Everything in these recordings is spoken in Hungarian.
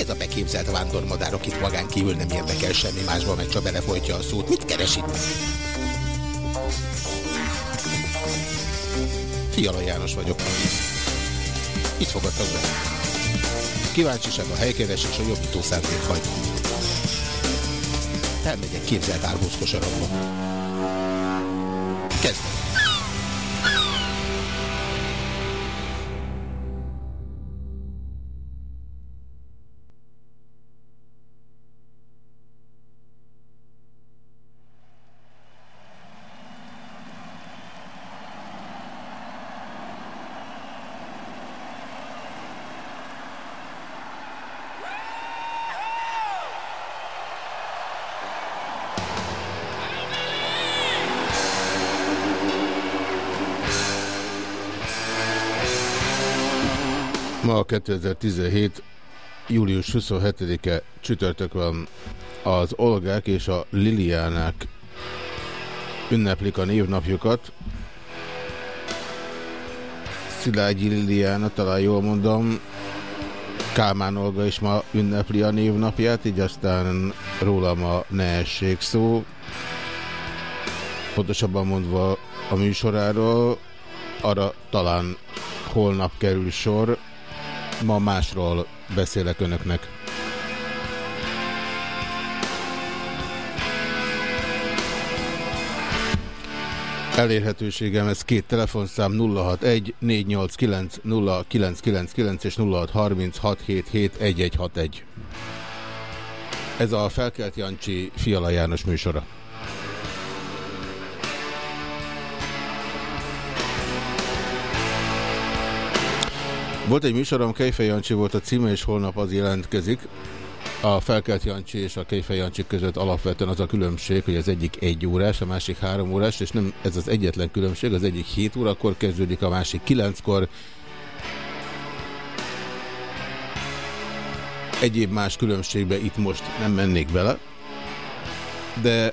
Ez a beképzelt vándormadár, akit magán kívül nem érdekel semmi másba, meg csak belefolytja a szót? Mit keres itt? Fiala János vagyok. Itt fogadtak be. Kíváncsiság, a helykeresés, a jobbító szándék hagy. Elmegyek képzelt árbózkosarakba. Kezdem. Ma 2017. július 27-e csütörtök van az Olgák és a Liliánák ünneplik a névnapjukat. Szilágyi Liliana, talán jól mondom, Kálmán Olga is ma ünnepli a névnapját, így aztán rólam a ne essék szó. Pontosabban mondva a műsoráról, arra talán holnap kerül sor, Ma másról beszélek önöknek. Elérhetőségem ez két telefonszám 061 489 0999 és 0636771161. Ez a Felkelt Jancsi Fiala János műsora. Volt egy műsorom, Kejfej Jancsi volt a címe, és holnap az jelentkezik. A Felkelt Jancsi és a Kejfej Jancsi között alapvetően az a különbség, hogy az egyik egy órás, a másik három órás, és nem ez az egyetlen különbség, az egyik 7 órakor kezdődik, a másik 9-kor. Egyéb más különbségbe itt most nem mennék bele, de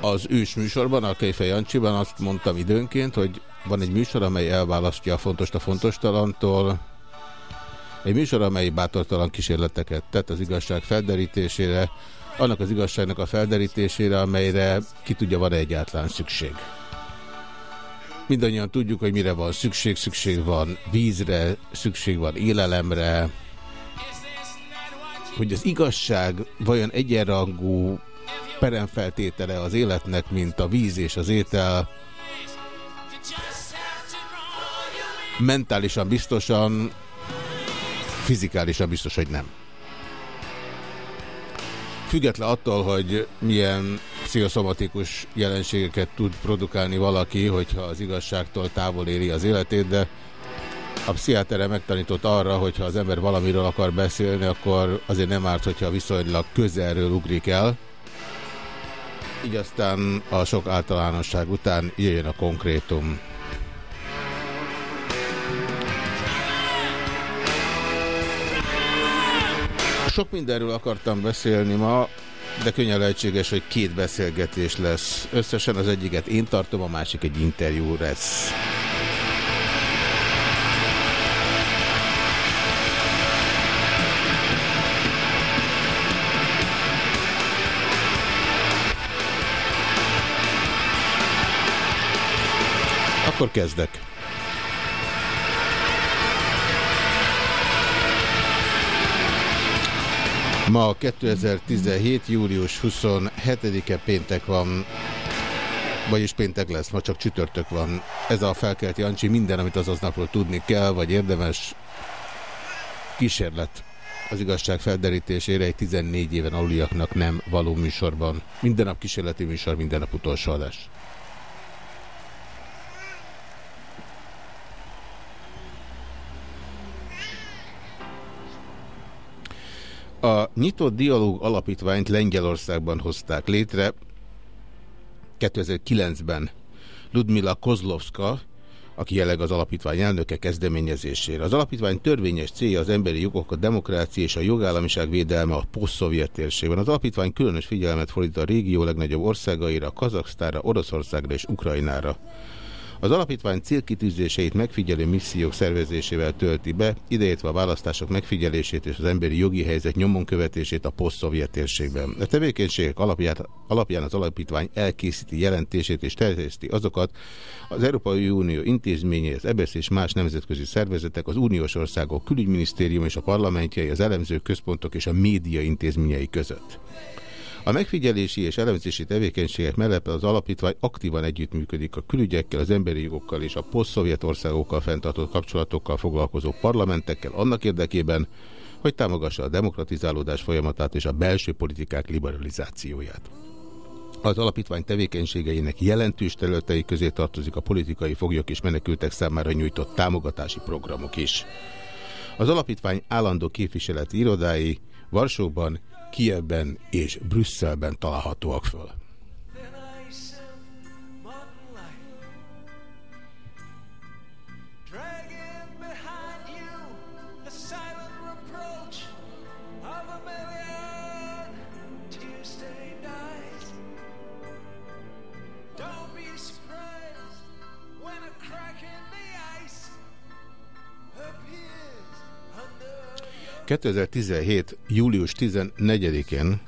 az ős műsorban, a Kejfej Jancsiban azt mondtam időnként, hogy van egy műsor, amely elválasztja a fontos a fontos talantól. Egy műsor, amely bátortalan kísérleteket tett az igazság felderítésére, annak az igazságnak a felderítésére, amelyre ki tudja, van -e egyáltalán szükség. Mindannyian tudjuk, hogy mire van szükség. Szükség van vízre, szükség van élelemre. Hogy az igazság vajon egyenrangú peremfeltétele az életnek, mint a víz és az étel, mentálisan biztosan, fizikálisan biztos, hogy nem. Független attól, hogy milyen pszichoszomatikus jelenségeket tud produkálni valaki, hogyha az igazságtól távol éri az életét, de a pszichiátere megtanított arra, hogyha az ember valamiről akar beszélni, akkor azért nem árt, hogyha viszonylag közelről ugrik el. Így aztán a sok általánosság után jöjjön a konkrétum. Sok mindenről akartam beszélni ma, de könnyen lehetséges, hogy két beszélgetés lesz. Összesen az egyiket én tartom, a másik egy interjú lesz. Akkor kezdek. Ma 2017. július 27-e péntek van, vagyis péntek lesz, ma csak csütörtök van. Ez a felkelt Jancsi, minden, amit azaz napról tudni kell, vagy érdemes kísérlet az igazság felderítésére egy 14 éven aluliaknak nem való műsorban. Minden nap kísérleti műsor, minden nap utolsó adás. A Nyitott Dialóg Alapítványt Lengyelországban hozták létre 2009-ben. Ludmila Kozlovska, aki jelenleg az alapítvány elnöke kezdeményezésére. Az alapítvány törvényes célja az emberi jogok, a demokrácia és a jogállamiság védelme a poszt térségben. Az alapítvány különös figyelmet fordít a régió legnagyobb országaira, Kazaksztára, Oroszországra és Ukrajnára. Az alapítvány célkitűzéseit megfigyelő missziók szervezésével tölti be, ideértve a választások megfigyelését és az emberi jogi helyzet nyomon követését a poszt-szovjet térségben. A tevékenységek alapján, alapján az alapítvány elkészíti jelentését és terjeszti azokat az Európai Unió intézményei, az EBSZ és más nemzetközi szervezetek, az uniós országok külügyminisztérium és a parlamentjei, az elemző központok és a média intézményei között. A megfigyelési és elemzési tevékenységek mellett az alapítvány aktívan együttműködik a külügyekkel, az emberi jogokkal és a poszt-szovjet országokkal fenntartott kapcsolatokkal foglalkozó parlamentekkel annak érdekében, hogy támogassa a demokratizálódás folyamatát és a belső politikák liberalizációját. Az alapítvány tevékenységeinek jelentős területei közé tartozik a politikai foglyok és menekültek számára nyújtott támogatási programok is. Az alapítvány állandó képviseleti irodái Varsóban, Kievben és Brüsszelben találhatóak föl. ...2017. július 14-én,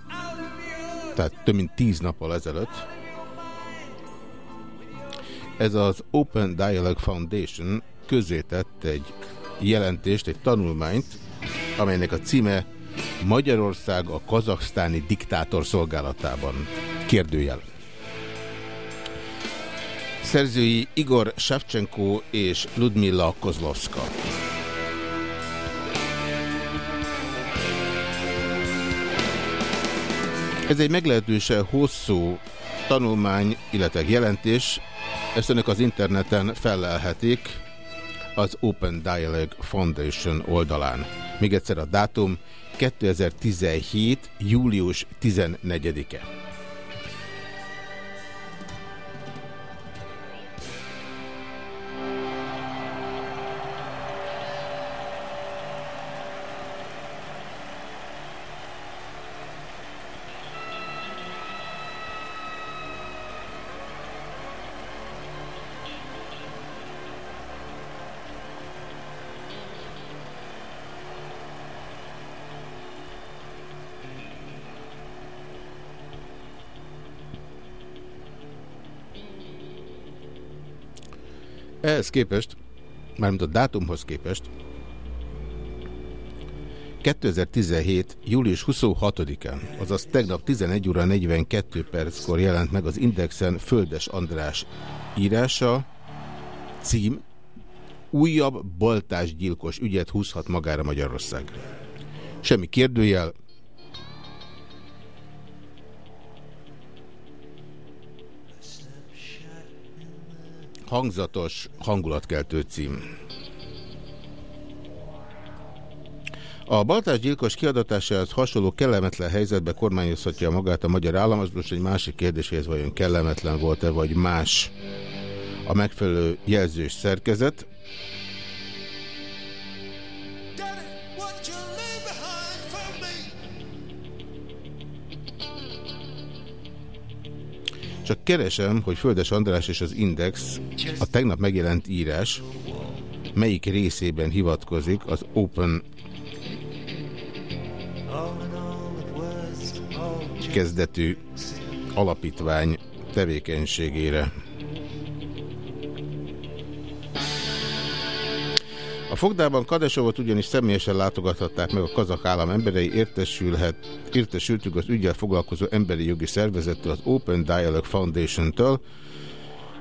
tehát több mint 10 nappal ezelőtt, ez az Open Dialogue Foundation közzétett egy jelentést, egy tanulmányt, amelynek a címe Magyarország a kazaksztáni diktátor szolgálatában. Kérdőjel. Szerzői Igor Shevchenko és Ludmila Kozlovska. Ez egy meglehetősen hosszú tanulmány, illetve jelentés. Ezt önök az interneten fellelhetik az Open Dialogue Foundation oldalán. Még egyszer a dátum 2017. július 14-e. Ehhez képest, mármint a dátumhoz képest, 2017. július 26-án, azaz tegnap 11 óra 42 perckor jelent meg az Indexen Földes András írása, cím, újabb baltásgyilkos ügyet húzhat magára Magyarország. Semmi kérdőjel, hangzatos, hangulatkeltő cím. A baltás gyilkos kiadatásához hasonló kellemetlen helyzetbe kormányozhatja magát a magyar állam, az most egy másik kérdés, hogy ez vajon kellemetlen volt-e, vagy más a megfelelő jelzős szerkezet. Csak keresem, hogy Földes András és az Index, a tegnap megjelent írás, melyik részében hivatkozik az Open kezdetű alapítvány tevékenységére. A fogdában Kadesovot ugyanis személyesen látogathatták meg a kazak állam emberei, értesülhet, értesültük az ügyel foglalkozó emberi jogi szervezettől, az Open Dialogue Foundation-től.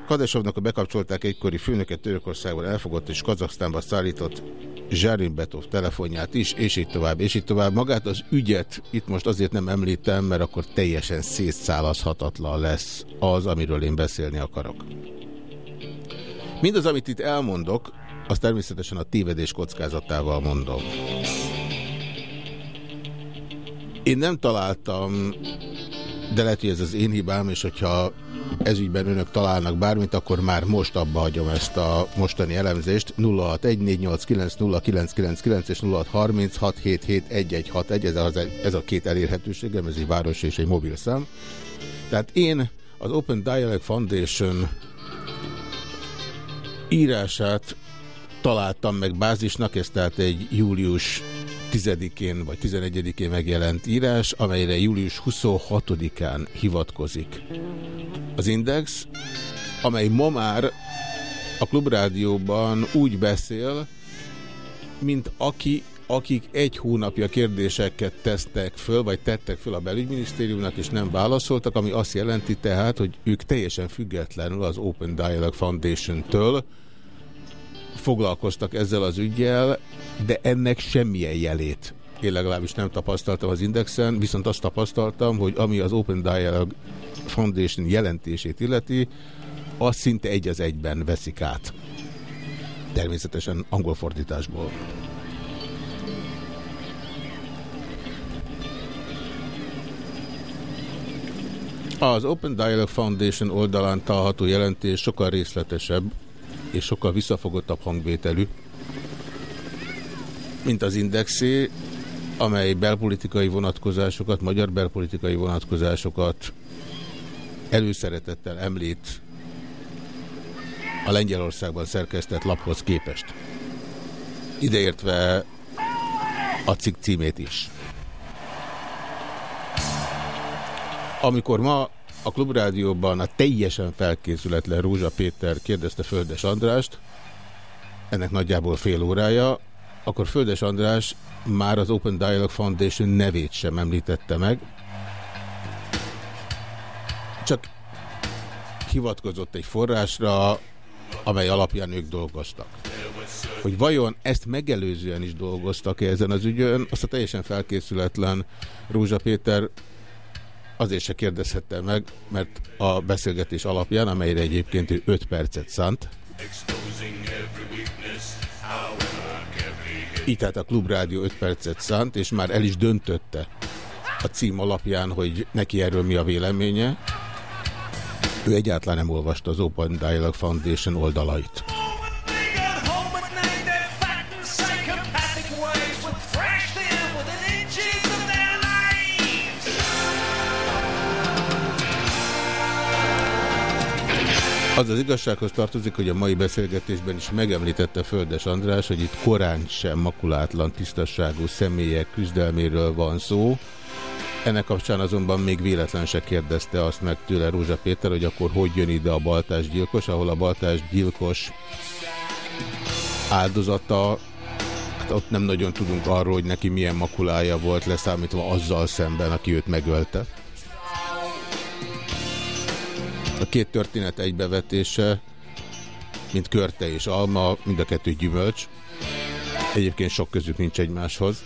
Kadesovnak a bekapcsolták egykori főnöket Törökországban elfogott és Kazaksztánba szállított Zsárin Betov telefonját is, és így tovább, és így tovább. Magát az ügyet itt most azért nem említem, mert akkor teljesen szétszálazhatatlan lesz az, amiről én beszélni akarok. Mindaz, amit itt elmondok, azt természetesen a tévedés kockázatával mondom. Én nem találtam, de lehet, hogy ez az én hibám, és hogyha ezügyben önök találnak bármit, akkor már most abba hagyom ezt a mostani elemzést. 0614890999 és 0636771161, ez, az, ez a két elérhetőségem, ez egy város és egy mobil szám. Tehát én az Open Dialogue Foundation írását találtam meg bázisnak, ez tehát egy július 10-én vagy 11-én megjelent írás, amelyre július 26-án hivatkozik. Az Index, amely ma már a Klubrádióban úgy beszél, mint aki, akik egy hónapja kérdéseket tesztek föl, vagy tettek föl a belügyminisztériumnak, és nem válaszoltak, ami azt jelenti tehát, hogy ők teljesen függetlenül az Open Dialogue Foundation-től foglalkoztak ezzel az ügyjel, de ennek semmilyen jelét én legalábbis nem tapasztaltam az Indexen, viszont azt tapasztaltam, hogy ami az Open Dialogue Foundation jelentését illeti, az szinte egy az egyben veszik át. Természetesen angol fordításból. Az Open Dialogue Foundation oldalán található jelentés sokkal részletesebb és sokkal visszafogottabb hangvételű, mint az Indexé, amely belpolitikai vonatkozásokat, magyar belpolitikai vonatkozásokat előszeretettel említ a Lengyelországban szerkesztett laphoz képest. Ideértve a cikk címét is. Amikor ma a Klubrádióban a teljesen felkészületlen Rózsa Péter kérdezte Földes Andrást, ennek nagyjából fél órája, akkor Földes András már az Open Dialogue Foundation nevét sem említette meg, csak hivatkozott egy forrásra, amely alapján ők dolgoztak. Hogy vajon ezt megelőzően is dolgoztak-e ezen az ügyön, azt a teljesen felkészületlen Rózsa Péter azért se kérdezhette meg, mert a beszélgetés alapján, amelyre egyébként ő 5 percet szánt, így tehát a Klubrádió 5 percet szánt, és már el is döntötte a cím alapján, hogy neki erről mi a véleménye. Ő egyáltalán nem olvasta az Open Dialogue Foundation oldalait. Az az igazsághoz tartozik, hogy a mai beszélgetésben is megemlítette Földes András, hogy itt korán sem makulátlan, tisztasságú személyek küzdelméről van szó. Ennek kapcsán azonban még véletlen se kérdezte azt meg tőle Rózsa Péter, hogy akkor hogy jön ide a baltás gyilkos, ahol a baltás gyilkos áldozata, hát ott nem nagyon tudunk arról, hogy neki milyen makulája volt leszámítva azzal szemben, aki őt megölte. A két történet egybevetése, mint körte és alma, mind a kettő gyümölcs. Egyébként sok közük nincs egymáshoz.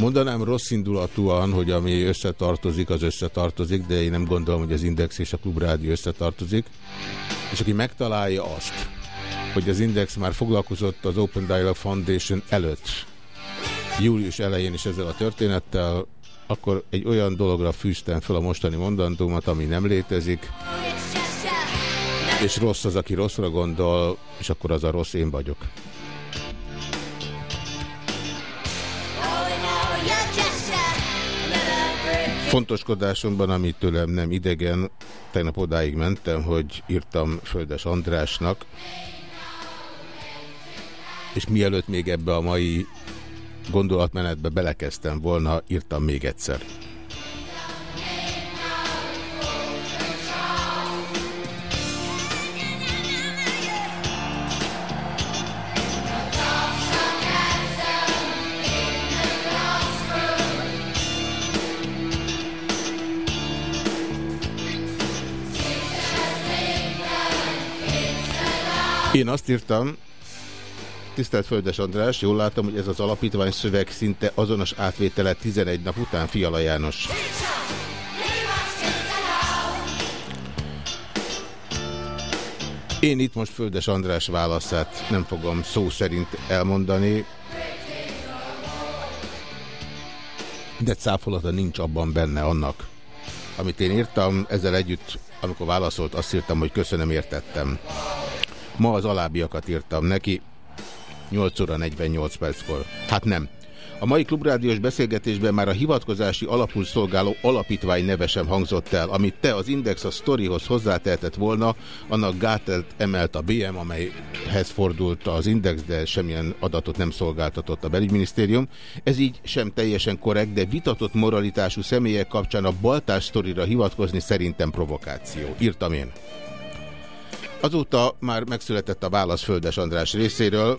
Mondanám rossz indulatúan, hogy ami összetartozik, az összetartozik, de én nem gondolom, hogy az Index és a Klubrádió összetartozik. És aki megtalálja azt, hogy az Index már foglalkozott az Open Dialogue Foundation előtt, július elején is ezzel a történettel, akkor egy olyan dologra fűztem fel a mostani mondandómat, ami nem létezik, és rossz az, aki rosszra gondol, és akkor az a rossz én vagyok. Fontoskodásomban, amit tőlem nem idegen, tegnap odáig mentem, hogy írtam Földes Andrásnak, és mielőtt még ebbe a mai gondolatmenetbe belekezdtem volna, írtam még egyszer. Én azt írtam, Tisztelt Földes András, jól látom, hogy ez az alapítvány szöveg szinte azonos átvétele 11 nap után, Fiala János. Én itt most Földes András válaszát nem fogom szó szerint elmondani, de cáfolata nincs abban benne annak. Amit én írtam, ezzel együtt, amikor válaszolt, azt írtam, hogy köszönöm, értettem. Ma az alábbiakat írtam neki, 8 óra 48 perckor. Hát nem. A mai klubrádiós beszélgetésben már a hivatkozási alapul szolgáló alapítvány neve sem hangzott el. Amit te az Index a sztorihoz hozzátehetett volna, annak gátelt emelt a BM, amelyhez fordult az Index, de semmilyen adatot nem szolgáltatott a belügyminisztérium. Ez így sem teljesen korrekt, de vitatott moralitású személyek kapcsán a baltás sztorira hivatkozni szerintem provokáció. Írtam én. Azóta már megszületett a válasz Földes András részéről,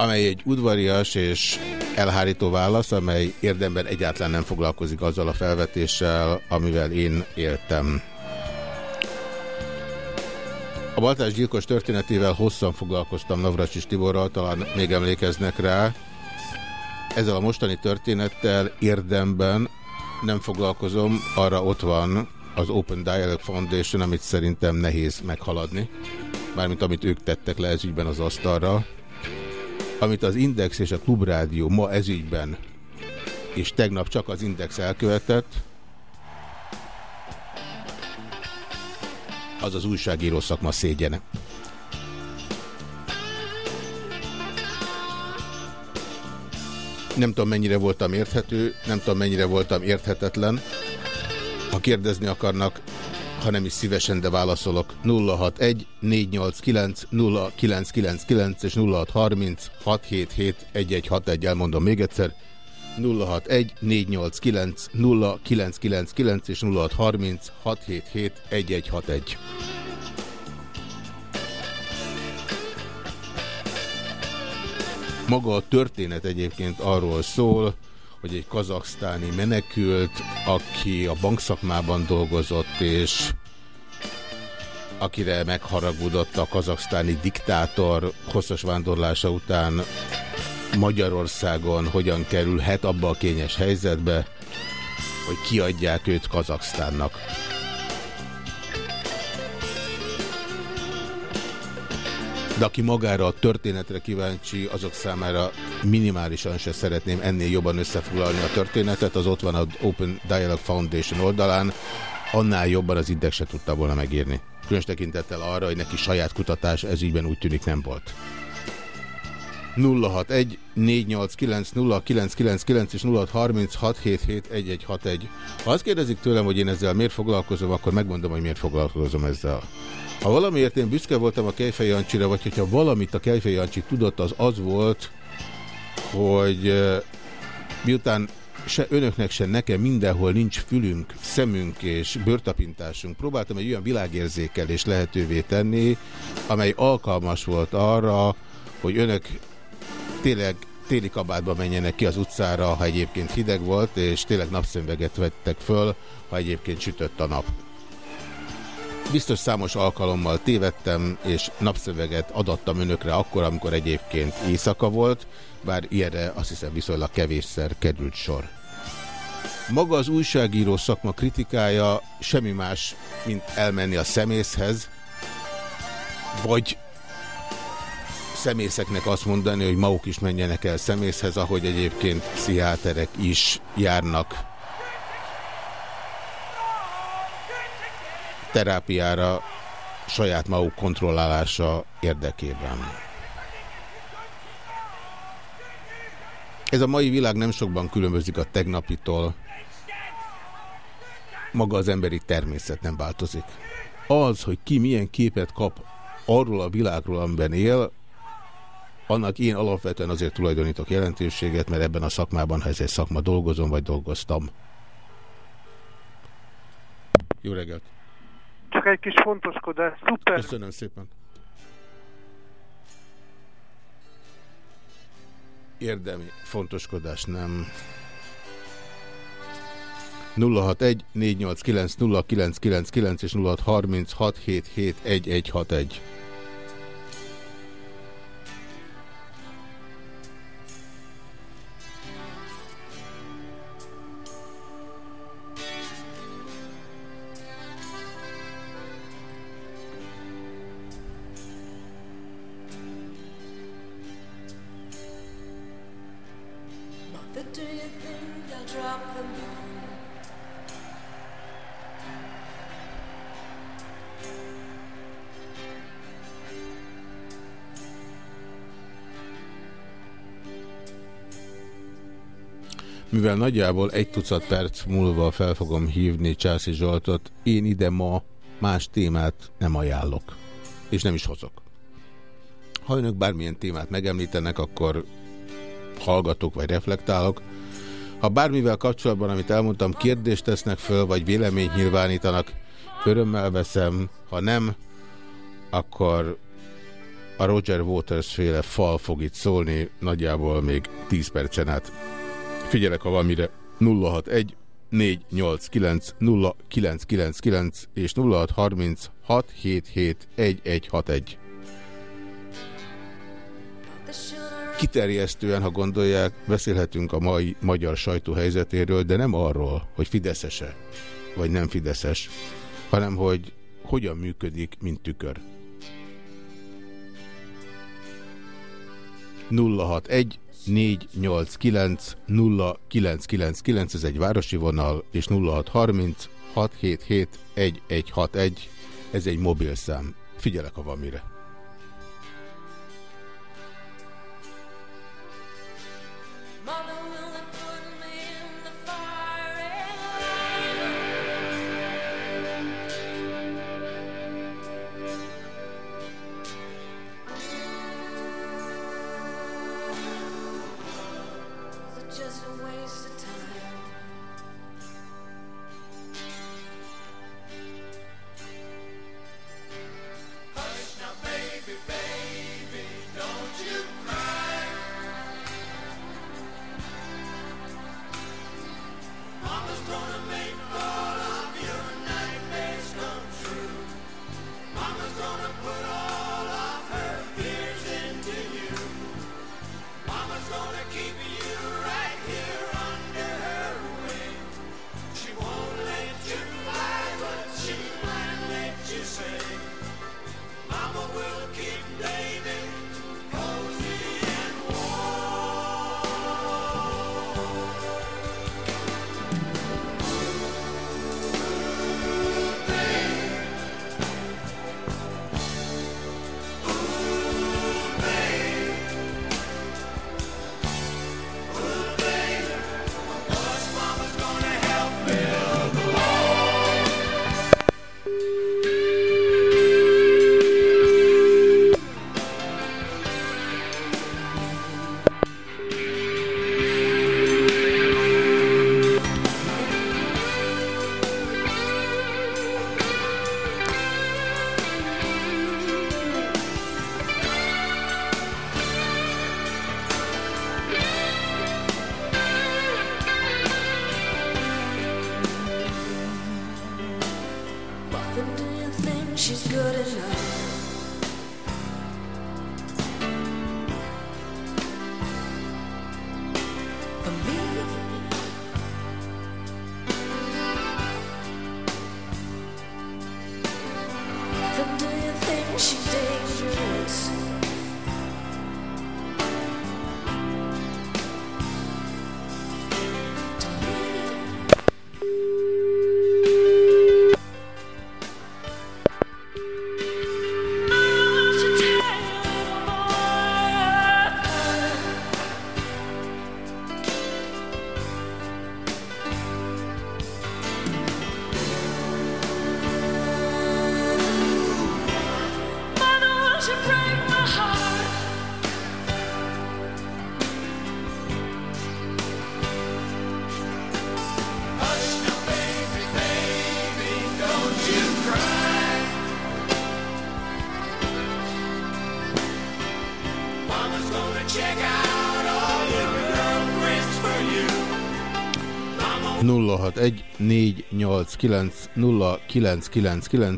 amely egy udvarias és elhárító válasz, amely érdemben egyáltalán nem foglalkozik azzal a felvetéssel, amivel én éltem. A Baltás gyilkos történetével hosszan foglalkoztam Navracsis Tiborral, talán még emlékeznek rá. Ezzel a mostani történettel érdemben nem foglalkozom, arra ott van az Open Dialogue Foundation, amit szerintem nehéz meghaladni. Mármint amit ők tettek le ezügyben az asztalra. Amit az Index és a Klubrádió ma ezügyben és tegnap csak az Index elkövetett, az az újságíró szakma szégyene. Nem tudom, mennyire voltam érthető, nem tudom, mennyire voltam érthetetlen. Ha kérdezni akarnak, ha nem is szívesen, de válaszolok. 061 489 0999 és 0630 677 1161, elmondom még egyszer. 061 489 0999 és 0630 677 1161. Maga a történet egyébként arról szól, hogy egy kazaksztáni menekült, aki a bankszakmában dolgozott, és akire megharagudott a kazaksztáni diktátor hosszas vándorlása után Magyarországon hogyan kerülhet abba a kényes helyzetbe, hogy kiadják őt Kazaksztánnak. De aki magára a történetre kíváncsi, azok számára minimálisan se szeretném ennél jobban összefoglalni a történetet. Az ott van az Open Dialogue Foundation oldalán, annál jobban az Index se tudta volna megírni. Különös tekintettel arra, hogy neki saját kutatás ez ígyben úgy tűnik nem volt. 061 489 0999 és 0636771161. Ha azt kérdezik tőlem, hogy én ezzel miért foglalkozom, akkor megmondom, hogy miért foglalkozom ezzel. Ha valamiért én büszke voltam a Kejfej Jancsira, vagy hogyha valamit a Kejfej Jancsi tudott, az az volt, hogy miután se önöknek, se nekem mindenhol nincs fülünk, szemünk és bőrtapintásunk. Próbáltam egy olyan világérzékelés lehetővé tenni, amely alkalmas volt arra, hogy önök tényleg téli kabátba menjenek ki az utcára, ha egyébként hideg volt, és tényleg napszemveget vettek föl, ha egyébként sütött a nap. Biztos számos alkalommal tévedtem, és napszöveget adattam önökre akkor, amikor egyébként éjszaka volt, bár ilyenre azt hiszem viszonylag kevésszer került sor. Maga az újságíró szakma kritikája semmi más, mint elmenni a szemészhez, vagy szemészeknek azt mondani, hogy maguk is menjenek el szemészhez, ahogy egyébként pszichiáterek is járnak terápiára saját maguk kontrollálása érdekében. Ez a mai világ nem sokban különbözik a tegnapitól. Maga az emberi természet nem változik. Az, hogy ki milyen képet kap arról a világról, amiben él, annak én alapvetően azért tulajdonítok jelentőséget, mert ebben a szakmában, ha ez egy szakma dolgozom, vagy dolgoztam. Jó reggelt! Csak egy kis fontoskodás. Szuper! Köszönöm szépen! Érdemi fontoskodás nem. 061 489 0999 és 0636 771161. Mivel nagyjából egy tucat perc múlva fel fogom hívni Császi Zsoltot, én ide ma más témát nem ajánlok. És nem is hozok. Ha önök bármilyen témát megemlítenek, akkor hallgatok vagy reflektálok. Ha bármivel kapcsolatban, amit elmondtam, kérdést tesznek föl, vagy véleményt nyilvánítanak, örömmel veszem. Ha nem, akkor a Roger Waters féle fal fog itt szólni, nagyjából még 10 percen át. Figyelek, ha van mire 061 489 0999 és 0630 677 1161. Kiterjesztően, ha gondolják, beszélhetünk a mai magyar sajtó helyzetéről, de nem arról, hogy fideszese, vagy nem fideszes, hanem hogy hogyan működik, mint tükör. 061 489 0999, ez egy városi vonal, és 0630 677 1161, ez egy mobil szám. Figyelek, ha van mire.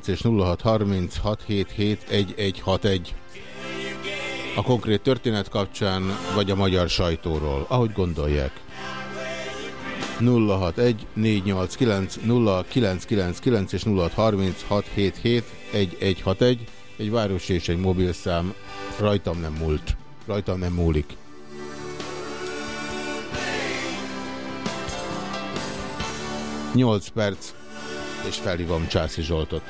És 0636771161. A konkrét történet kapcsán, vagy a magyar sajtóról, ahogy gondolják. 061 489 0999 és 0636771161. Egy város és egy mobilszám rajtam nem múlt. Rajtam nem múlik. 8 perc, és felhívom Császi Zsoltot.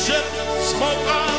ship on.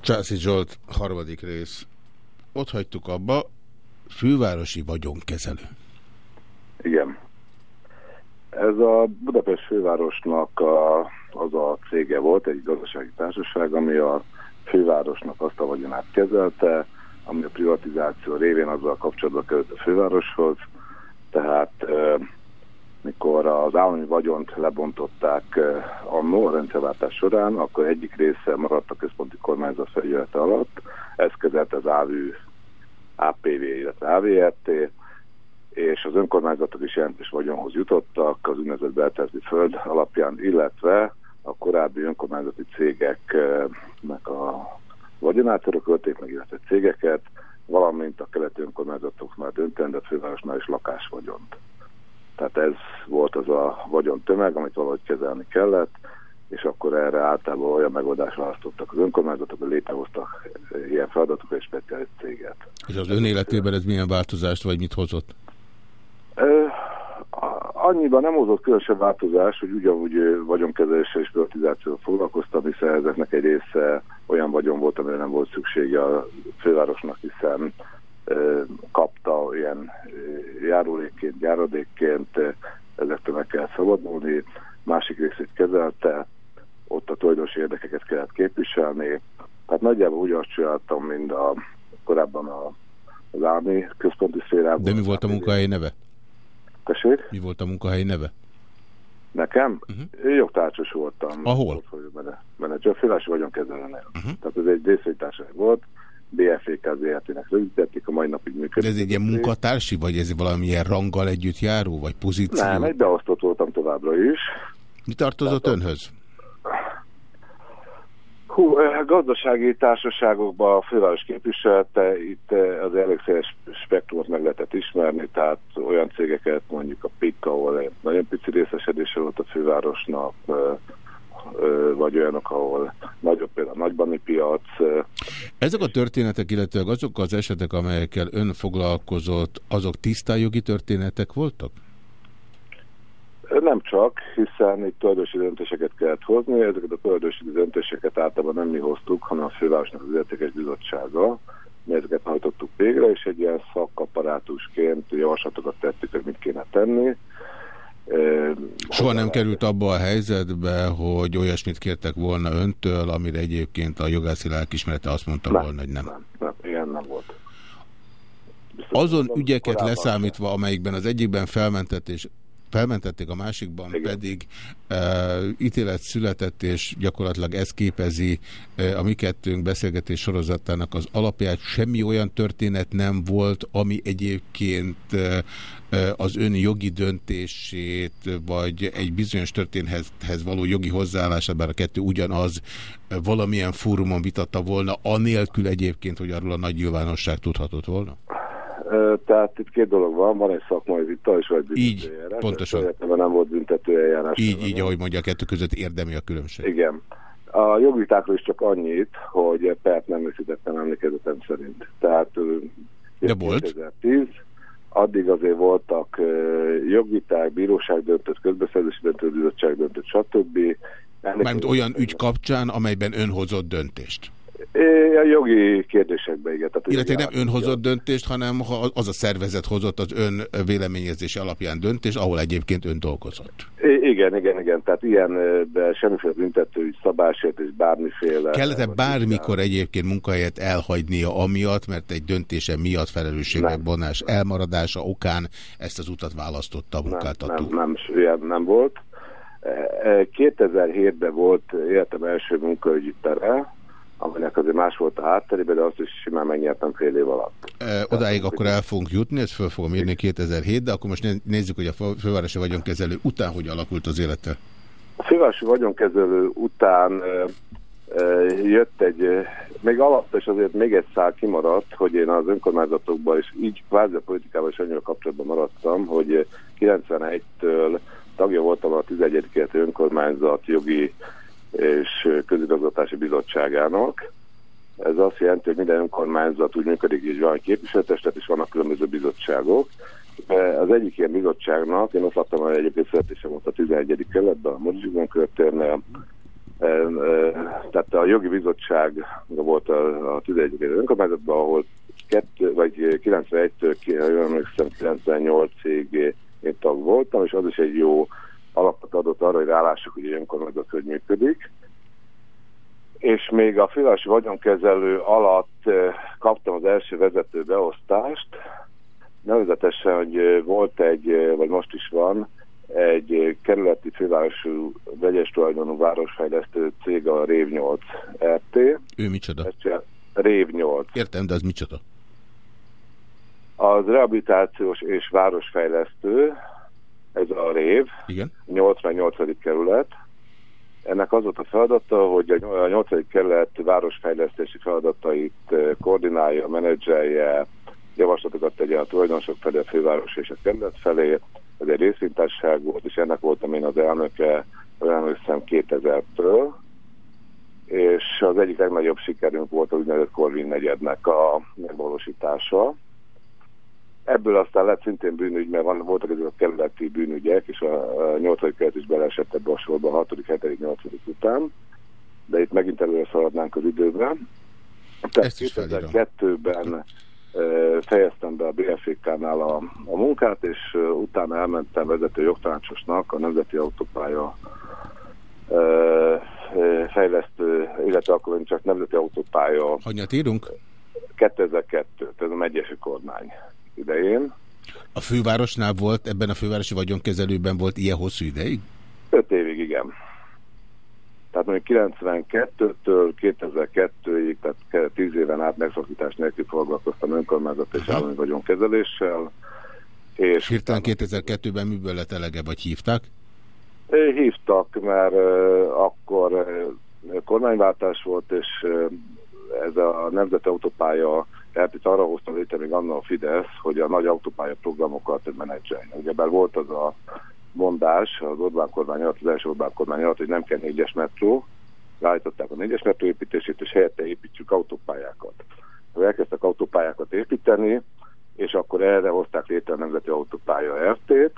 Császi Zsolt, harmadik rész. Ott hagytuk abba, fővárosi vagyonkezelő. Igen. Ez a Budapest fővárosnak a, az a cége volt, egy gazdasági társaság, ami a fővárosnak azt a vagyonát kezelte, ami a privatizáció révén azzal kapcsolatban került a fővároshoz, tehát mikor az állami vagyont lebontották a rendszerváltás során, akkor egyik része maradt a központi kormányzat felülete alatt, ez kezelt az AVÜ, APV, illetve AVRT, és az önkormányzatok is jelentős vagyonhoz jutottak az úgynevezett belterzi föld alapján, illetve a korábbi önkormányzati cégeknek a vagyonát örökölték meg, illetve cégeket, valamint a keleti önkormányzatok már döntendő fővárosnál is lakásvagyont. Tehát ez volt az a vagyon tömeg, amit valahogy kezelni kellett, és akkor erre általában olyan megoldást választottak az önkormányzatok, hogy létrehoztak ilyen feladatokat és speciális céget. És az ön életében ez milyen változást, vagy mit hozott? Annyiban nem hozott különösebb változás, hogy ugyanúgy vagyonkezeléssel és privatizációval foglalkoztam, hiszen ezeknek egy része olyan vagyon volt, amire nem volt szüksége a fővárosnak, hiszen kapta ilyen járulékként, gyáradékként, ezektől meg kell szabadulni, másik részét kezelte, ott a tulajdonos érdekeket kellett képviselni. Tehát nagyjából úgy azt csináltam, mint a, korábban a, az állami központi szférában. De mi volt a munkahelyi neve? Tessék? Mi volt a munkahelyi neve? Nekem? Uh mhm. -huh. Jogtárcsos voltam. Ahol? Menedzser, fővárosi vagyonkezelőnél. Uh -huh. Tehát ez egy részvétárság volt. BFK ZRT-nek rögzítették, a mai napig működik. De ez egy ilyen munkatársi, vagy ez valamilyen ranggal együtt járó, vagy pozíció? Nem, egy beosztott voltam továbbra is. Mi tartozott Tehát, önhöz? Hú, eh, gazdasági társaságokban a főváros képviselte, itt eh, az elég széles spektrumot meg lehetett ismerni, tehát olyan cégeket, mondjuk a PIK, ahol nagyon pici részesedése volt a fővárosnak, eh, vagy olyanok, ahol nagyobb például a nagybani piac. Ezek a történetek, illetve azok az esetek, amelyekkel ön foglalkozott, azok tisztán jogi történetek voltak? Nem csak, hiszen itt tulajdonosi döntéseket kellett hozni, ezeket a tulajdonosi döntéseket általában nem mi hoztuk, hanem a fővárosnak az értékes bizottsága, mi ezeket hajtottuk végre, és egy ilyen szakkaparátusként javaslatokat tettük, hogy mit kéne tenni, Soha nem került abba a helyzetbe, hogy olyasmit kértek volna öntől, amire egyébként a jogászi lelkismerete azt mondta nem, volna, hogy nem. Nem, nem, ilyen nem volt. Biztos Azon ügyeket leszámítva, amelyikben az egyikben felmentett és felmentették, a másikban Igen. pedig uh, ítélet született, és gyakorlatilag ez képezi uh, a mi kettőnk beszélgetés sorozatának az alapját. Semmi olyan történet nem volt, ami egyébként uh, az ön jogi döntését, vagy egy bizonyos történethez való jogi hozzáállását, bár a kettő ugyanaz, valamilyen fórumon vitatta volna, anélkül egyébként, hogy arról a nagy nyilvánosság tudhatott volna? Tehát itt két dolog van, van egy szakmai vita, és vagy Így, pontosan. nem volt büntetőeljárás. Így, így, ahogy mondja, a kettő között érdemi a különbség. Igen. A jogvitákról is csak annyit, hogy pert nem őszítettem emlékezetem szerint. Tehát De volt? 2010, addig azért voltak jogviták, bíróság döntött, közbeszerzési döntött, bizottság döntött, stb. Mármint olyan ügy kapcsán, amelyben ön hozott döntést. A jogi kérdésekben, igen. Tehát Illetve nem ön hozott döntést, hanem az a szervezet hozott az ön véleményezési alapján döntést, ahol egyébként ön dolgozott. Igen, igen, igen. Tehát ilyen, de semmiféle büntető szabásért és bármiféle... Kellett-e bármikor egyébként munkahelyet elhagynia amiatt, mert egy döntése miatt felelősségre vonás elmaradása okán ezt az utat választotta a munkáltató? Nem, nem, nem, nem volt. 2007-ben volt életem első munkaügyi tere, aminek azért más volt a hátterében, de azt is simán megnyertem fél év alatt. E, odáig akkor el fogunk jutni, ezt föl fogom írni 2007, de akkor most nézzük, hogy a fővárosi vagyonkezelő után hogy alakult az élete. A fővárosi vagyonkezelő után e, e, jött egy, még alatt és azért még egy szál kimaradt, hogy én az önkormányzatokban is így kvázi a politikával is annyira kapcsolatban maradtam, hogy 91-től tagja voltam a 11. önkormányzat jogi és közigazgatási bizottságának. Ez azt jelenti, hogy minden önkormányzat úgy működik, hogy van képviselőtestet, és vannak különböző bizottságok. Az egyik ilyen bizottságnak, én ott láttam, hogy egyébként születésem volt a 11. kerületben, a Morzsikon körtérnél, tehát a jogi bizottság volt a, a 11. önkormányzatban, ahol kettő, vagy 91-től 98-ig én tag voltam, és az is egy jó alapot adott arra, hogy rálássuk, hogy egy önkormányzat hogy működik. És még a fővárosi vagyonkezelő alatt eh, kaptam az első vezető beosztást, nevezetesen, hogy eh, volt egy, eh, vagy most is van, egy kerületi fővárosú vegyes tulajdonú városfejlesztő cég, a Rév 8 RT. Ő micsoda? Rév 8. Értem, de az micsoda? Az rehabilitációs és városfejlesztő, ez a rév, Igen. 88. kerület. Ennek az volt a feladata, hogy a 8. kerület városfejlesztési feladatait koordinálja, menedzselje, javaslatokat tegye a tulajdonosok felé, a főváros és a kerület felé. Ez egy részvintásság volt, és ennek voltam én az elnöke, emlékszem 2000-től, és az egyik legnagyobb sikerünk volt az úgynevezett Corvin negyednek a megvalósítása. Ebből aztán lett szintén bűnügy, mert van, voltak ezek a kerületi bűnügyek, és a, a 8. kerület is beleesett ebbe a sorba a 6., 7., 8. után, de itt megint előre szaladnánk az időben. Tehát 2002-ben fejeztem be a BFK-nál a, a munkát, és utána elmentem vezető jogtanácsosnak a Nemzeti Autópálya fejlesztő, illetve akkor csak Nemzeti Autópálya. Hanyat írunk? 2002, ez a megyesi kormány idején. A fővárosnál volt, ebben a fővárosi vagyonkezelőben volt ilyen hosszú ideig? Öt évig, igen. Tehát mondjuk 92-től 2002-ig, tehát 10 éven át megszakítás nélkül foglalkoztam önkormányzat és állami vagyonkezeléssel. És hirtelen 2002-ben miből lett elege, vagy hívták? Hívtak, mert akkor kormányváltás volt, és ez a Nemzeti Autópálya tehát itt arra hoztam létre még annak a Fidesz, hogy a nagy autópálya programokat menedzseljen. Ugye bár volt az a mondás az Orbán kormány alatt, az első Orbán kormány alatt, hogy nem kell négyes metró, ráállították a négyes metró építését, és helyette építsük autópályákat. Elkezdtek autópályákat építeni, és akkor erre hozták létre a Nemzeti Autópálya RT-t,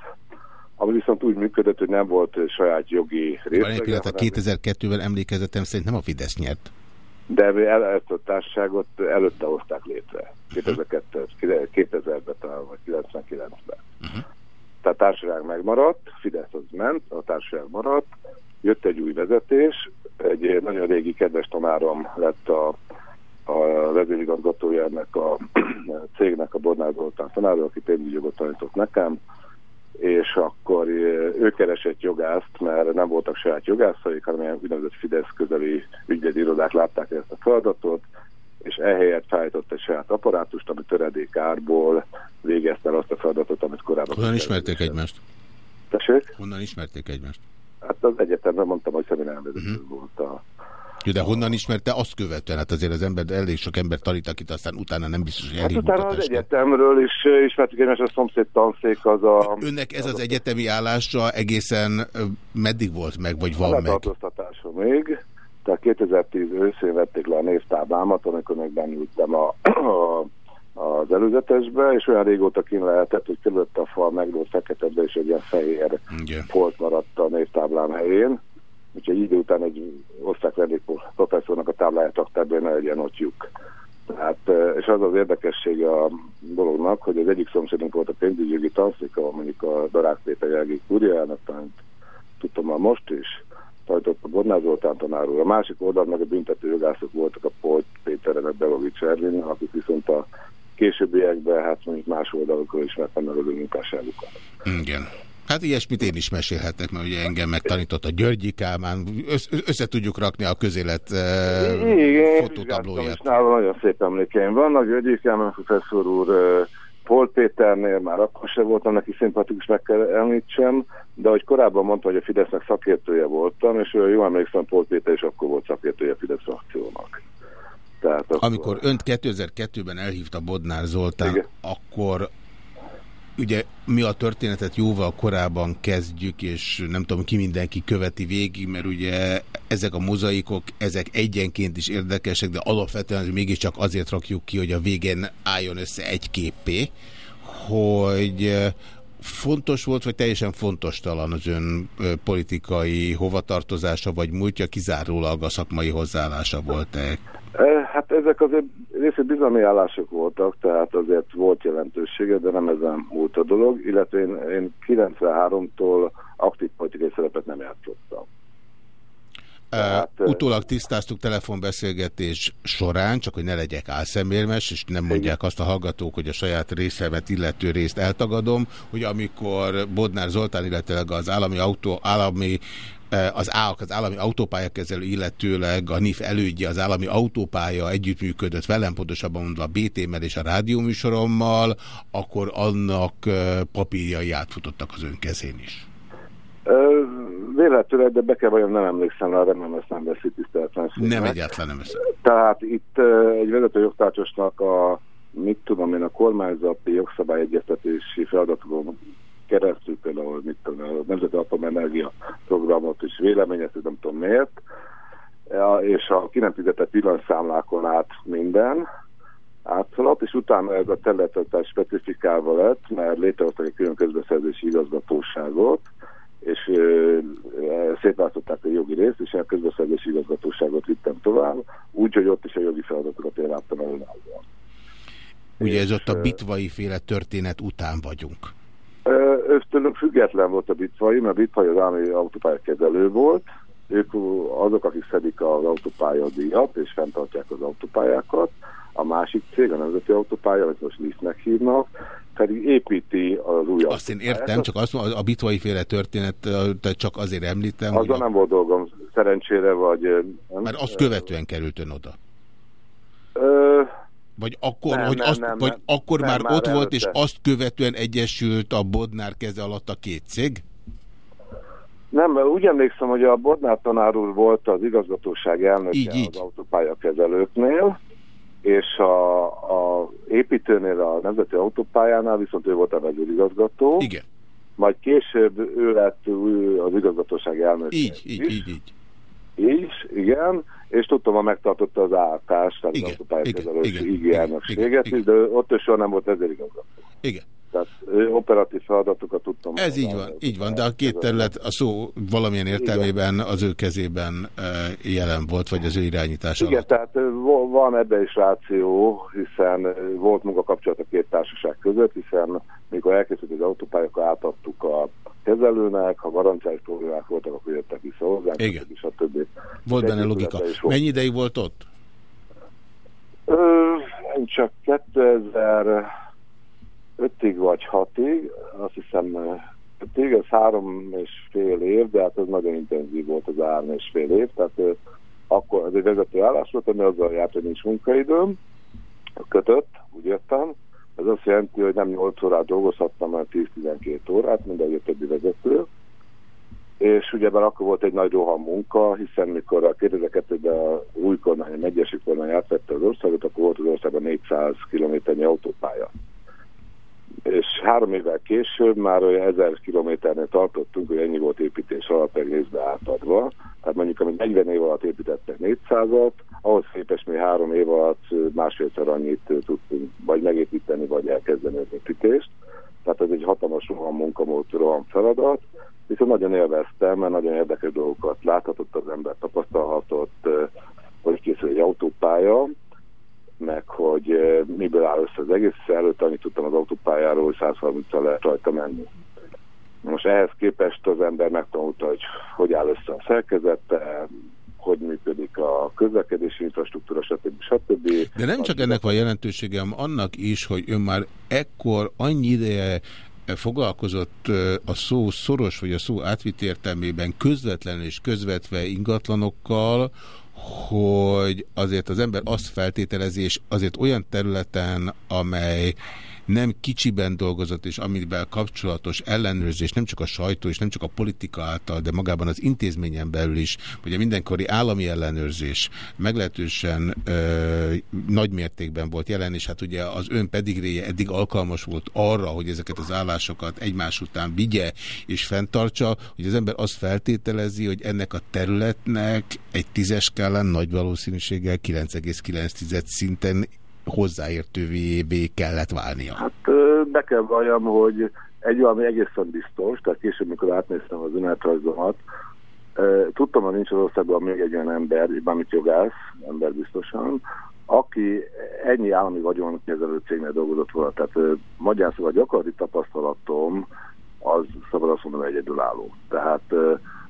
ami viszont úgy működött, hogy nem volt saját jogi részlege. 2002-ben emlékezetem szerint nem a Fidesz nyert de ezt a társaságot előtte hozták létre, 2000-ben talán, vagy 99-ben. Uh -huh. Tehát a társaság megmaradt, Fidesz az ment, a társaság maradt, jött egy új vezetés, egy nagyon régi kedves tanárom lett a, a vezérigazgatója ennek a cégnek, a Bornár Zoltán tanára, aki pénzügyi jogot tanított nekem, és akkor ő keresett jogászt, mert nem voltak saját jogászaik, hanem ilyen úgynevezett Fidesz közeli ügyvédi irodák látták ezt a feladatot, és ehelyett felállított egy saját apparátust, ami töredék árból végezte el azt a feladatot, amit korábban... Honnan ismerték egymást? Tessék? Honnan ismerték egymást? Hát az egyetemben mondtam, hogy szemináriumvezető uh. -huh. volt a jó, de honnan ismerte azt követően? Hát azért az ember, elég sok ember tanít, akit aztán utána nem biztos, hogy elég hát utána az egyetemről is ismertük egymást, a szomszéd tanszék az a... Önnek ez az, az egyetemi állásra egészen meddig volt meg, vagy van meg? A még. Tehát 2010 őszén vették le a névtáblámat, amikor még benyújtam a, a, az előzetesbe, és olyan régóta kín lehetett, hogy körülött a fal megdőlt feketedbe, és egy ilyen fehér folt maradt a névtáblám helyén úgyhogy idő után egy osztályrendi professzornak a tábláját rakták be, ne legyen ott lyuk. Tehát, és az az érdekessége a dolognak, hogy az egyik szomszédunk volt a pénzügyi tanszéka, mondjuk a Darák Péter jelgi kurjának, tudtam már most is, tajtott a Bodnár Zoltán tanár úr. A másik oldal meg a büntető jogászok voltak a Polt Péter, meg Belovics Ervin, akik viszont a későbbiekben, hát mondjuk más oldalokról ismertem meg az ő munkásságukat. Igen. Hát ilyesmit én is mesélhetek, mert ugye engem megtanított a Györgyi Kálmán, össze tudjuk rakni a közélet uh, Igen, fotótablóját. nála nagyon szép emlékeim vannak. Györgyi Kálmán professzor úr uh, Pol Péternél már akkor se voltam neki szimpatikus, meg kell említsem, de hogy korábban mondta, hogy a Fidesznek szakértője voltam, és jól emlékszem, Pol Péter is akkor volt szakértője a Fidesz frakciónak. Tehát akkor... Amikor önt 2002-ben elhívta Bodnár Zoltán, Igen. akkor ugye mi a történetet jóval korábban kezdjük, és nem tudom ki mindenki követi végig, mert ugye ezek a mozaikok, ezek egyenként is érdekesek, de alapvetően mégiscsak azért rakjuk ki, hogy a végén álljon össze egy képé, hogy fontos volt, vagy teljesen fontos talán az ön politikai hovatartozása, vagy múltja kizárólag a szakmai hozzáállása volt-e? Ezek azért részét bizalmi állások voltak, tehát azért volt jelentősége, de nem ezen múlt a dolog, illetve én, én 93-tól aktív politikai szerepet nem játszottam. Tehát, uh, utólag tisztáztuk telefonbeszélgetés során, csak hogy ne legyek álszemérmes, és nem mondják azt a hallgatók, hogy a saját részemet illető részt eltagadom, hogy amikor Bodnár Zoltán, illetve az állami, autó, állami az ÁAK, az állami autópályakezelő, illetőleg a NIF elődje, az állami autópálya együttműködött velem, pontosabban mondva a BT-mel és a rádióműsorommal, akkor annak papírjai átfutottak az ön kezén is. Véletlenül, de be kell vajon nem emlékszem rá, remélem ezt nem veszi tiszteletlenségnek. Nem, egyáltalán nem veszi. Tehát itt egy vezető jogtárcsosnak a, mit tudom én, a kormányzati jogszabályegyeztetési feladatokon keresztül például mit tudom, a Nemzeti Atomenergia programot is véleményeztük, nem tudom miért, és a ki nem fizetett villanyszámlákon át minden átszaladt, és utána ez a területetás specifikálva lett, mert létrehoztak egy külön közbeszerzési igazgatóságot, és szétváltották a jogi részt, és a közbeszerzési igazgatóságot vittem tovább, úgyhogy ott is a jogi feladatokat én láttam önállóan. Ugye ez ott a bitvai féle történet után vagyunk. Ösztönök független volt a Bitvai, mert Bitvai az állami autópályakezelő volt. Ők azok, akik szedik az autópálya díjat, és fenntartják az autópályákat. A másik cég, a Nemzeti Autópálya, amit most Lisznek hívnak, pedig építi az új Azt én értem, csak azt a bitvai féle történet, csak azért említem. Azzal nem volt dolgom, szerencsére, vagy... Mert azt követően került ön oda. Ö, vagy akkor, nem, hogy nem, azt, nem, vagy nem, akkor nem, már, már ott előtte. volt, és azt követően egyesült a Bodnár keze alatt a két cég? Nem, úgy emlékszem, hogy a Bodnár tanár úr volt az igazgatóság elnöke így, így. az autópályakezelőknél, és a, a építőnél, a Nemzeti Autópályánál viszont ő volt a vezérigazgató. Igen. Majd később ő lett az igazgatóság elnöke. Így, így, így, így. Így, igen és tudtam, hogy megtartotta az állkást, tehát igen, az autópályakezelőségi elnökséget is, de ott is soha nem volt ezért igazgató. Igen. Tehát operatív feladatokat tudtam. Ez így van, így van, de a két terület a szó valamilyen értelmében az ő kezében jelen volt, vagy az ő irányítása Igen, alatt. tehát van ebben is ráció, hiszen volt munkakapcsolat a két társaság között, hiszen mikor elkészült az autópályakat átadtuk a kezelőnek, ha garanciális problémák voltak, akkor jöttek vissza hozzánk, Igen. és a többi. Volt benne logika. Mennyi ideig volt ott? Ö, csak 2000 ötig vagy hatig, azt hiszem ötig, ez három és fél év, de hát ez nagyon intenzív volt az három és fél év, tehát akkor ez egy vezető állás volt, ami azzal járt, hogy nincs munkaidőm, kötött, úgy jöttem, ez azt jelenti, hogy nem 8 órát dolgozhattam, hanem 10-12 órát, mindegy a többi vezető, és ugyebár akkor volt egy nagy roham munka, hiszen mikor a 2002-ben a új kormány, a megyesi kormány átvette az országot, akkor volt az országban 400 kilométernyi autópálya és három évvel később már olyan ezer kilométernél tartottunk, hogy ennyi volt építés alatt részbe átadva. Tehát mondjuk, amit 40 év alatt építettek 400-at, ahhoz képest mi három év alatt másfélszer annyit tudtunk vagy megépíteni, vagy elkezdeni az építést. Tehát ez egy hatalmas roham munkamód, roham feladat, viszont nagyon élveztem, mert nagyon érdekes dolgokat láthatott az ember, tapasztalhatott, hogy készül egy autópálya, meg hogy miből áll össze az egész. Előtt annyit tudtam az autópályáról, hogy 130-al lehet rajta menni. Most ehhez képest az ember megtanulta, hogy hogy áll össze a szerkezete, hogy működik a közlekedési infrastruktúra, stb. stb. De nem csak ennek van jelentősége, hanem annak is, hogy ön már ekkor annyi ideje foglalkozott a szó szoros, vagy a szó átvitt értelmében közvetlenül és közvetve ingatlanokkal, hogy azért az ember azt feltételezi, és azért olyan területen, amely nem kicsiben dolgozott, és amivel kapcsolatos ellenőrzés nem csak a sajtó, és nem csak a politika által, de magában az intézményen belül is, a mindenkori állami ellenőrzés meglehetősen ö, nagy mértékben volt jelen, és hát ugye az ön pedigréje eddig alkalmas volt arra, hogy ezeket az állásokat egymás után vigye és fenntartsa, hogy az ember azt feltételezi, hogy ennek a területnek egy tízes skálán nagy valószínűséggel 9,9 szinten hozzáértővé kellett válnia? Hát be kell valljam, hogy egy valami egészen biztos, tehát később, mikor átnéztem az önéletrajzomat, tudtam, hogy nincs az országban még egy olyan ember, bármit jogász, ember biztosan, aki ennyi állami vagyonkezelő cégnél dolgozott volna. Tehát magyar szóval gyakorlati tapasztalatom az szabad azt mondani egyedülálló. Tehát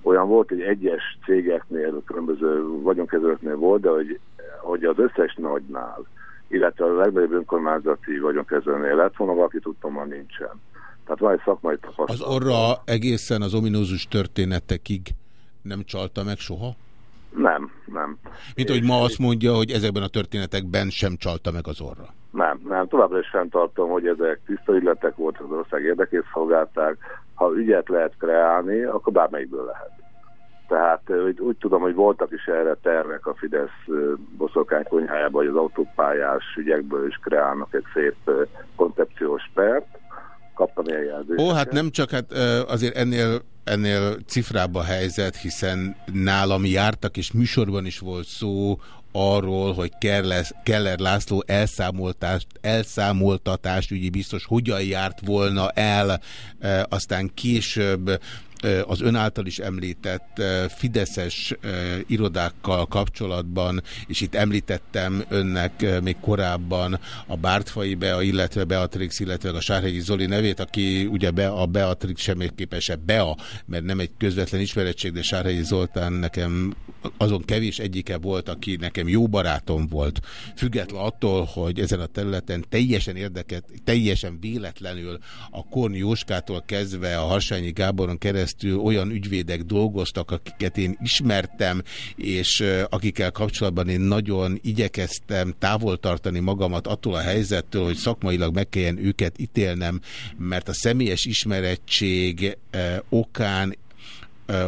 olyan volt, hogy egyes cégeknél, különböző vagyonkezelőknél volt, de hogy, hogy az összes nagynál, illetve a legnagyobb önkormányzati vagyonkezelőnél lett volna, valaki tudtam, hogy nincsen. Tehát van egy szakmai tapasztalat. Az orra egészen az ominózus történetekig nem csalta meg soha? Nem, nem. Mint hogy ma azt mondja, hogy ezekben a történetekben sem csalta meg az orra. Nem, nem. Továbbra is fenntartom, hogy ezek tiszta ügyletek voltak, az ország érdekét szolgálták. Ha ügyet lehet kreálni, akkor bármelyikből lehet. Tehát úgy, úgy tudom, hogy voltak is erre tervek a Fidesz boszorkány konyhájában, hogy az autópályás ügyekből is kreálnak egy szép koncepciós pert. Kaptam ilyen jelzést. Ó, hát nem csak, hát azért ennél, ennél cifrább a helyzet, hiszen nálam jártak, és műsorban is volt szó arról, hogy Keller László elszámoltást, elszámoltatást ügyi biztos hogyan járt volna el, aztán később az ön által is említett fideszes irodákkal kapcsolatban, és itt említettem önnek még korábban a Bártfai Bea, illetve Beatrix, illetve a Sárhegyi Zoli nevét, aki ugye be, a Beatrix semmiképpen Bea, mert nem egy közvetlen ismerettség, de Sárhegyi Zoltán nekem azon kevés egyike volt, aki nekem jó barátom volt. Független attól, hogy ezen a területen teljesen érdeket, teljesen véletlenül a Korn Jóskától kezdve a Harsányi Gáboron keresztül keresztül olyan ügyvédek dolgoztak, akiket én ismertem, és akikkel kapcsolatban én nagyon igyekeztem távol tartani magamat attól a helyzettől, hogy szakmailag meg kelljen őket ítélnem, mert a személyes ismerettség okán,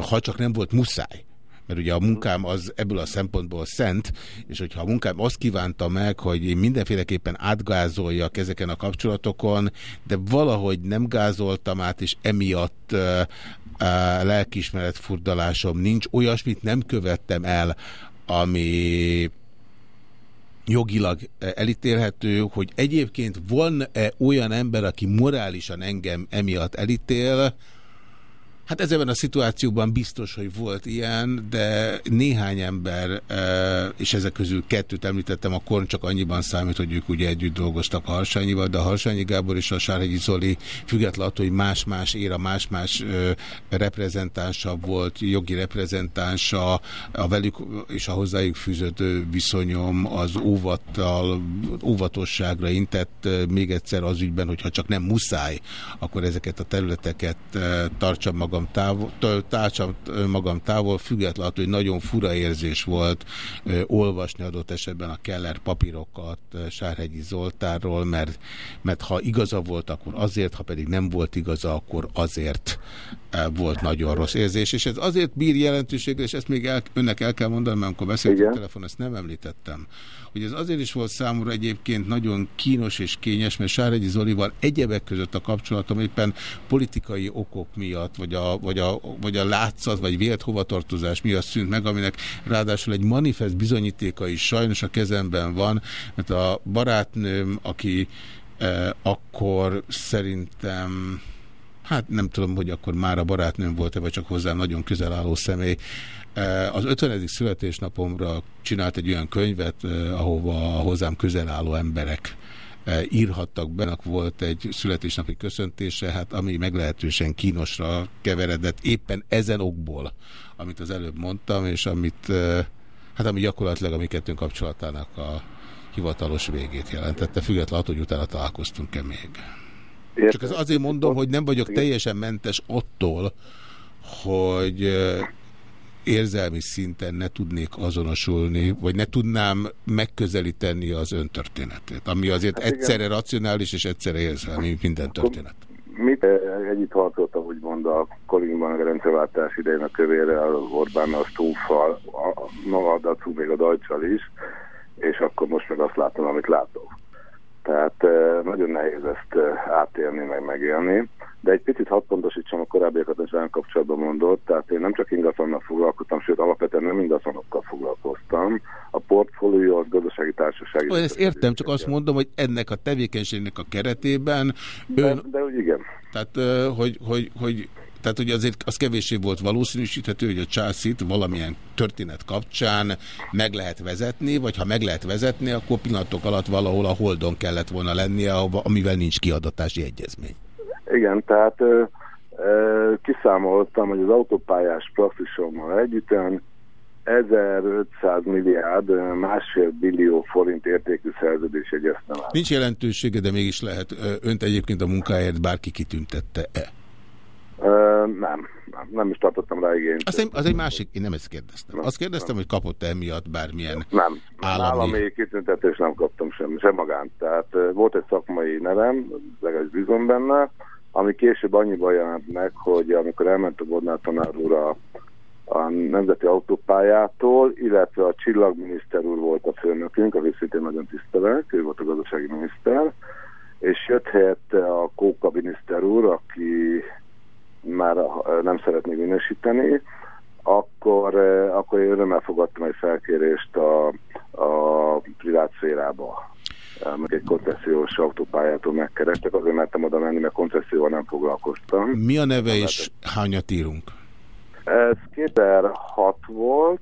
ha csak nem volt muszáj, mert ugye a munkám az ebből a szempontból szent, és hogyha a munkám azt kívánta meg, hogy én mindenféleképpen átgázoljak ezeken a kapcsolatokon, de valahogy nem gázoltam át, és emiatt lelkiismeret furdalásom nincs, olyasmit nem követtem el, ami jogilag elítélhető, hogy egyébként van-e olyan ember, aki morálisan engem emiatt elítél, Hát ezeben a szituációban biztos, hogy volt ilyen, de néhány ember, e, és ezek közül kettőt említettem, a korn csak annyiban számít, hogy ők ugye együtt dolgoztak a Harsányival, de a Harsányi Gábor és a Sárhegyi Zoli függetlenül attól, hogy más-más éra, más-más e, reprezentánsa volt, jogi reprezentánsa, a velük és a hozzájuk fűződő viszonyom az óvattal, óvatosságra intett e, még egyszer az ügyben, hogyha csak nem muszáj, akkor ezeket a területeket tartsam magam magam távol, tárcsam magam távol, függetlenül, hogy nagyon fura érzés volt ö, olvasni adott esetben a Keller papírokat Sárhegyi Zoltárról, mert, mert ha igaza volt, akkor azért, ha pedig nem volt igaza, akkor azért volt nagyon rossz érzés, és ez azért bír jelentőségre, és ezt még el, önnek el kell mondani, mert amikor beszéltünk telefon, ezt nem említettem, hogy ez azért is volt számomra egyébként nagyon kínos és kényes, mert Sárhegyi Zolival egyebek között a kapcsolatom éppen politikai okok miatt, vagy a, vagy a, vagy a látszat, vagy vélt hovatartozás miatt szűnt meg, aminek ráadásul egy manifest bizonyítéka is sajnos a kezemben van, mert a barátnőm, aki eh, akkor szerintem hát nem tudom, hogy akkor már a barátnőm volt-e, vagy csak hozzám nagyon közel álló személy. Az 50. születésnapomra csinált egy olyan könyvet, ahova a hozzám közel álló emberek írhattak be, volt egy születésnapi köszöntése, hát ami meglehetősen kínosra keveredett éppen ezen okból, amit az előbb mondtam, és amit, hát ami gyakorlatilag a mi kettőnk kapcsolatának a hivatalos végét jelentette, függetlenül hogy utána találkoztunk-e még. Értem. Csak ez azért mondom, hogy nem vagyok teljesen mentes attól, hogy érzelmi szinten ne tudnék azonosulni, vagy ne tudnám megközelíteni az öntörténetét, ami azért hát egyszerre racionális és egyszerre érzelmi, minden történet. Mit együtt harcoltam, úgymond a Kolingban a rendszerváltás idején a kövére, a Orbán, a Stúffal, a Navadacu, még a Dajcsal is, és akkor most meg azt látom, amit látok. Tehát nagyon nehéz ezt átélni, meg megélni. De egy picit hadd pontosítsam a korábbiakat az olyan kapcsolatban mondott, tehát én nem csak ingatlannal foglalkoztam, sőt alapvetően nem ingatlanokkal foglalkoztam. A portfólió az gazdasági társasági... Ó, ezt értem, csak azt mondom, hogy ennek a tevékenységnek a keretében ön... De, de igen. Tehát, hogy, hogy, hogy tehát ugye azért az kevésbé volt valószínűsíthető, hogy a császit valamilyen történet kapcsán meg lehet vezetni, vagy ha meg lehet vezetni, akkor pillanatok alatt valahol a holdon kellett volna lennie, amivel nincs kiadatási egyezmény. Igen, tehát ö, ö, kiszámoltam, hogy az autópályás praxisommal együtt 1500 milliárd, másfél billió forint értékű szerződés egyeztem át. Nincs jelentősége, de mégis lehet. Önt egyébként a munkáért bárki kitüntette-e? nem, nem, nem is tartottam rá igényt. Az egy, az egy másik, én nem ezt kérdeztem. Nem, Azt kérdeztem, nem. hogy kapott-e emiatt bármilyen nem, állami... állami kitüntetés nem kaptam sem, sem magán. Tehát volt egy szakmai nevem, legalábbis bízom benne, ami később annyiban jelent meg, hogy amikor elment a Bodnár tanár úr a, a Nemzeti Autópályától, illetve a csillagminiszter úr volt a főnökünk, a szintén nagyon tisztelek, ő volt a gazdasági miniszter, és jött helyette a Kóka miniszter úr, aki már nem szeretné minősíteni, akkor, akkor én örömmel fogadtam egy felkérést a, a privát szférába. Meg egy koncesziós autópályától megkerestek, azért mertem oda menni, mert koncesszióval nem foglalkoztam. Mi a neve és hányat írunk? Ez 2006 volt,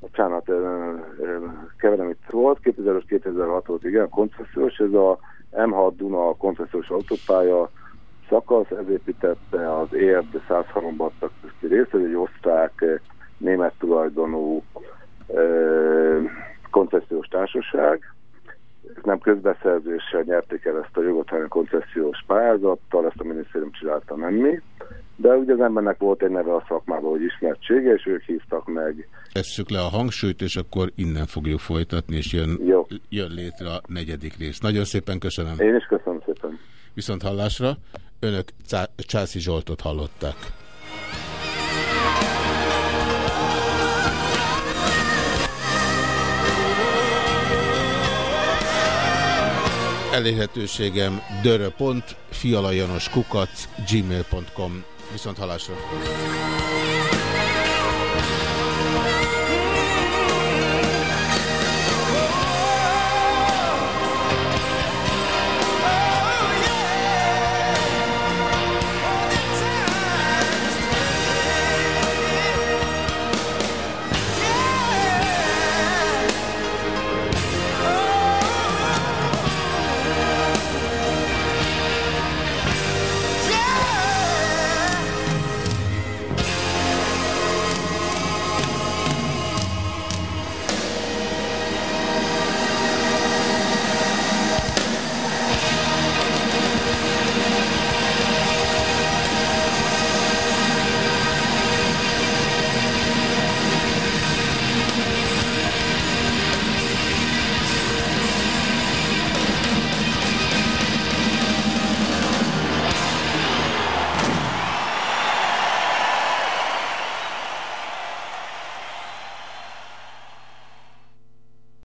bocsánat, keverem itt volt, 2005-2006 volt, igen, koncesziós, ez a M6 Duna koncesziós autópálya, szakasz, ez építette az érd 103 battak közti részt, ez egy osztrák, német tulajdonú koncesziós társaság. Ők nem közbeszerzéssel nyerték el ezt a jogot, hanem koncesziós pályázattal, ezt a minisztérium csinálta nem mi. De ugye az embernek volt egy neve a szakmában, hogy ismertsége, és ők hívtak meg. Tesszük le a hangsúlyt, és akkor innen fogjuk folytatni, és jön, jön létre a negyedik rész. Nagyon szépen köszönöm. Én is köszönöm szépen. Viszont hallásra. Önök Császi Zsoltot hallották. Elérhetőségem dörö.fialajanoskukac gmail.com Viszont halásra.